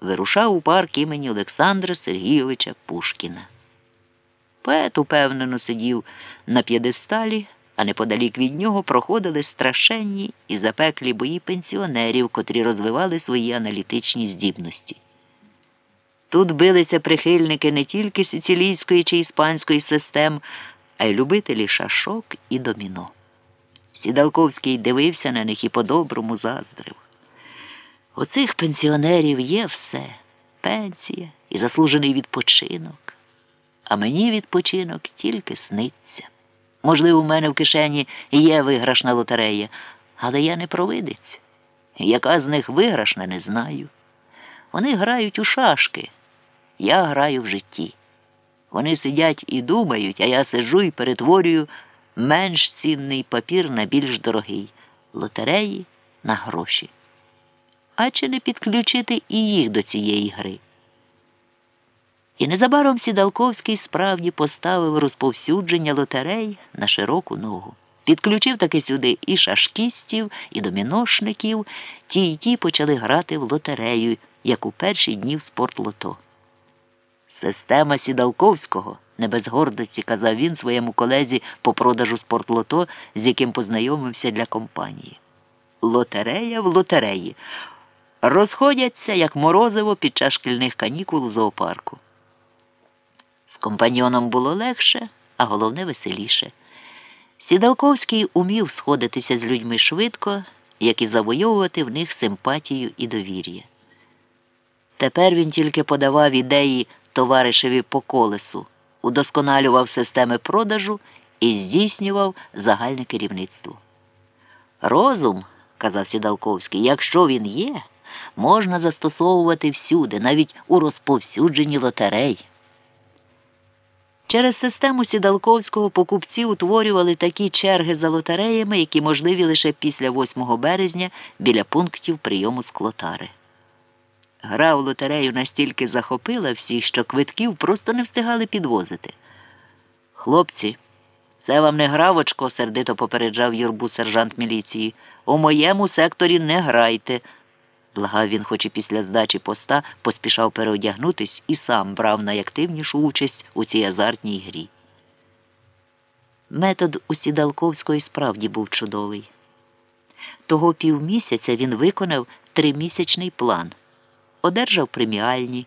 вирушав у парк імені Олександра Сергійовича Пушкіна. Поет упевнено сидів на п'єдесталі, а неподалік від нього проходили страшенні і запеклі бої пенсіонерів, котрі розвивали свої аналітичні здібності. Тут билися прихильники не тільки сицилійської чи іспанської систем, а й любителі шашок і доміно. Сідалковський дивився на них і по-доброму заздрив. У цих пенсіонерів є все пенсія і заслужений відпочинок. А мені відпочинок тільки сниться. Можливо, у мене в кишені є виграшна лотерея, але я не провидець. Яка з них виграшна, не знаю. Вони грають у шашки, я граю в житті. Вони сидять і думають, а я сиджу і перетворюю менш цінний папір на більш дорогий лотереї на гроші. А чи не підключити і їх до цієї гри? І незабаром Сідалковський справді поставив розповсюдження лотерей на широку ногу. Підключив таки сюди і шашкістів, і доміношників, ті й ті почали грати в лотерею, як у перші дні в спортлото. Система Сідалковського, не без гордості казав він своєму колезі по продажу спортлото, з яким познайомився для компанії. Лотерея в лотереї. Розходяться, як морозиво під час шкільних канікул у зоопарку. З компаньоном було легше, а головне веселіше. Сідалковський умів сходитися з людьми швидко, як і завойовувати в них симпатію і довір'я. Тепер він тільки подавав ідеї товаришеві по колесу, удосконалював системи продажу і здійснював загальне керівництво. Розум, казав Сідалковський, якщо він є, можна застосовувати всюди, навіть у розповсюдженні лотерей. Через систему Сідалковського покупці утворювали такі черги за лотереями, які можливі лише після 8 березня біля пунктів прийому склотари. Гра у лотерею настільки захопила всіх, що квитків просто не встигали підвозити. Хлопці, це вам не гравочко, сердито попереджав юрбу сержант міліції. У моєму секторі не грайте. Благав він, хоч і після здачі поста поспішав переодягнутись і сам брав найактивнішу участь у цій азартній грі. Метод у Сідалковської справді був чудовий. Того півмісяця він виконав тримісячний план, одержав преміальні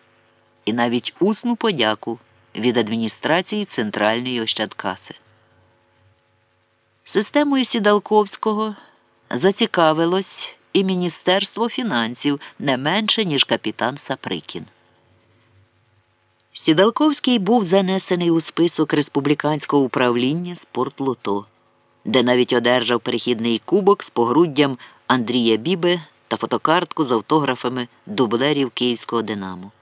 і навіть усну подяку від адміністрації Центральної Ощадкаси. Системою Сідалковського зацікавилось і Міністерство фінансів не менше, ніж капітан Саприкін. Сідалковський був занесений у список республіканського управління спортлото, де навіть одержав перехідний кубок з погруддям Андрія Бібе та фотокартку з автографами дублерів Київського Динамо.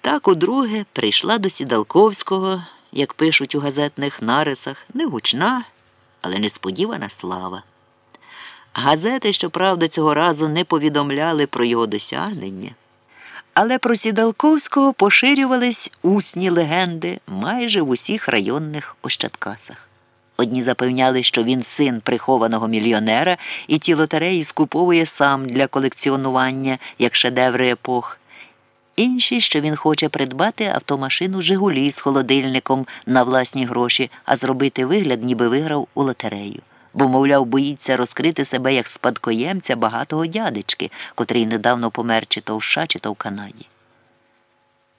Так удруге прийшла до Сідалковського, як пишуть у газетних нарисах, не гучна, але несподівана слава. Газети, щоправда, цього разу не повідомляли про його досягнення. Але про Сідалковського поширювались усні легенди майже в усіх районних ощадкасах. Одні запевняли, що він син прихованого мільйонера і ті лотереї скуповує сам для колекціонування як шедеври епох. Інші, що він хоче придбати автомашину Жигулі з холодильником на власні гроші, а зробити вигляд, ніби виграв у лотерею бо, мовляв, боїться розкрити себе як спадкоємця багатого дядечки, котрий недавно помер чи то в США, чи то в Канаді.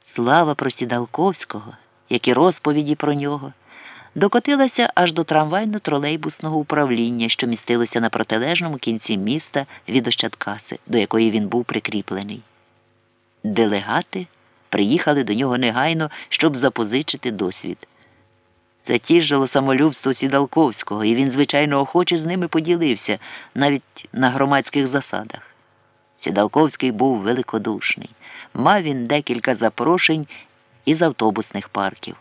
Слава про Сідалковського, як і розповіді про нього, докотилася аж до трамвайно-тролейбусного управління, що містилося на протилежному кінці міста від Ощадкаси, до якої він був прикріплений. Делегати приїхали до нього негайно, щоб запозичити досвід. Це тіжило самолюбство Сідалковського, і він, звичайно, охоче з ними поділився навіть на громадських засадах. Сідалковський був великодушний. Мав він декілька запрошень із автобусних парків.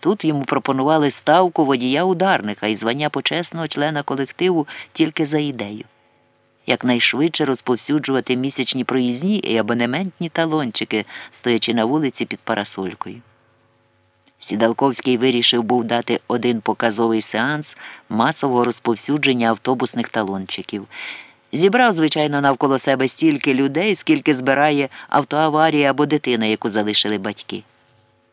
Тут йому пропонували ставку водія ударника і звання почесного члена колективу тільки за ідею. Якнайшвидше розповсюджувати місячні проїзні і абонементні талончики, стоячи на вулиці під парасолькою. Сідалковський вирішив був дати один показовий сеанс масового розповсюдження автобусних талончиків. Зібрав, звичайно, навколо себе стільки людей, скільки збирає автоаварія або дитина, яку залишили батьки.